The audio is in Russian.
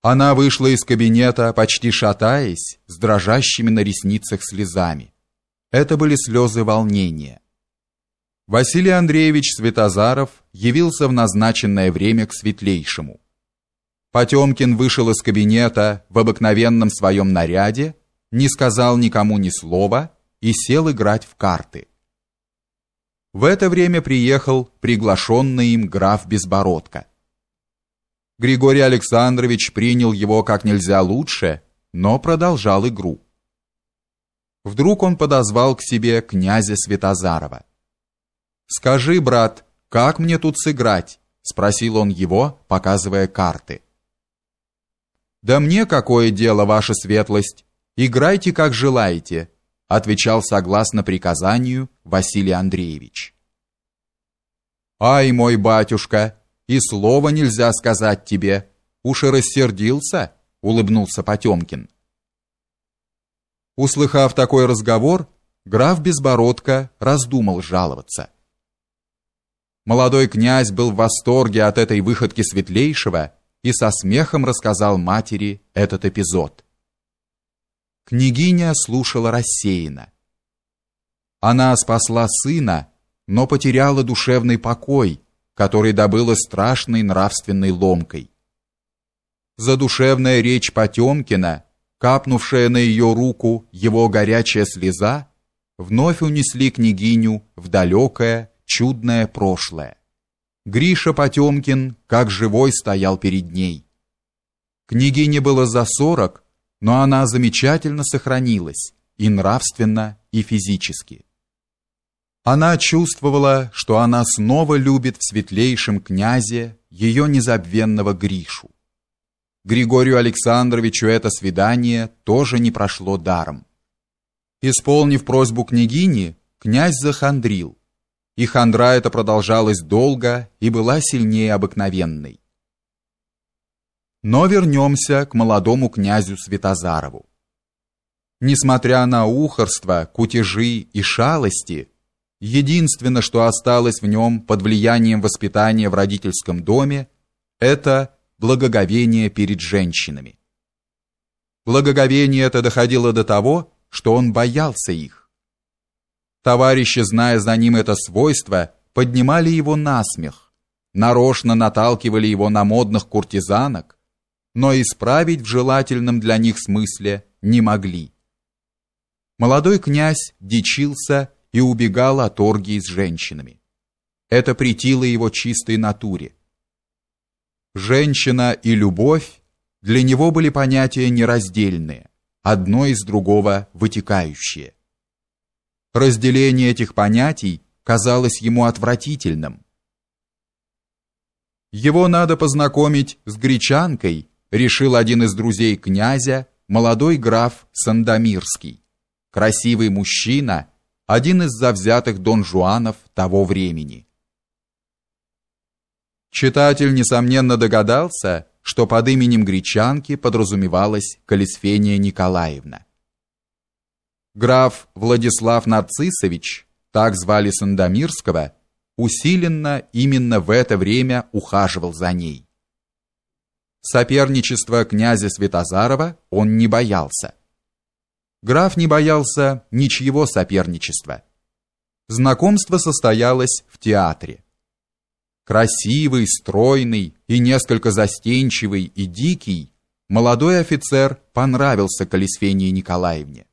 Она вышла из кабинета, почти шатаясь, с дрожащими на ресницах слезами. Это были слезы волнения. Василий Андреевич Светозаров явился в назначенное время к светлейшему. Потемкин вышел из кабинета в обыкновенном своем наряде, не сказал никому ни слова и сел играть в карты. В это время приехал приглашенный им граф Безбородко. Григорий Александрович принял его как нельзя лучше, но продолжал игру. Вдруг он подозвал к себе князя Святозарова. «Скажи, брат, как мне тут сыграть?» — спросил он его, показывая карты. «Да мне какое дело, ваша светлость? Играйте, как желаете», — отвечал согласно приказанию Василий Андреевич. «Ай, мой батюшка!» И слова нельзя сказать тебе. Уж и рассердился, улыбнулся Потемкин. Услыхав такой разговор, граф Безбородко раздумал жаловаться. Молодой князь был в восторге от этой выходки светлейшего и со смехом рассказал матери этот эпизод. Княгиня слушала рассеянно. Она спасла сына, но потеряла душевный покой, который добыла страшной нравственной ломкой. Задушевная речь Потемкина, капнувшая на ее руку его горячая слеза, вновь унесли княгиню в далекое, чудное прошлое. Гриша Потемкин, как живой, стоял перед ней. Княгине было за сорок, но она замечательно сохранилась и нравственно, и физически. Она чувствовала, что она снова любит в светлейшем князе ее незабвенного Гришу. Григорию Александровичу это свидание тоже не прошло даром. Исполнив просьбу княгини, князь захандрил, и хандра эта продолжалась долго и была сильнее обыкновенной. Но вернемся к молодому князю Святозарову. Несмотря на ухорство, кутежи и шалости, Единственное, что осталось в нем под влиянием воспитания в родительском доме, это благоговение перед женщинами. Благоговение это доходило до того, что он боялся их. Товарищи, зная за ним это свойство, поднимали его на смех, нарочно наталкивали его на модных куртизанок, но исправить в желательном для них смысле не могли. Молодой князь дичился и убегал от оргии с женщинами. Это претило его чистой натуре. Женщина и любовь для него были понятия нераздельные, одно из другого вытекающие. Разделение этих понятий казалось ему отвратительным. Его надо познакомить с гречанкой, решил один из друзей князя, молодой граф Сандомирский. Красивый мужчина, один из завзятых дон Жуанов того времени. Читатель несомненно догадался, что под именем гречанки подразумевалась Калисфения Николаевна. Граф Владислав Нарциссович, так звали Сандомирского, усиленно именно в это время ухаживал за ней. Соперничества князя Святозарова он не боялся. Граф не боялся ничьего соперничества. Знакомство состоялось в театре. Красивый, стройный и несколько застенчивый и дикий, молодой офицер понравился Колесфении Николаевне.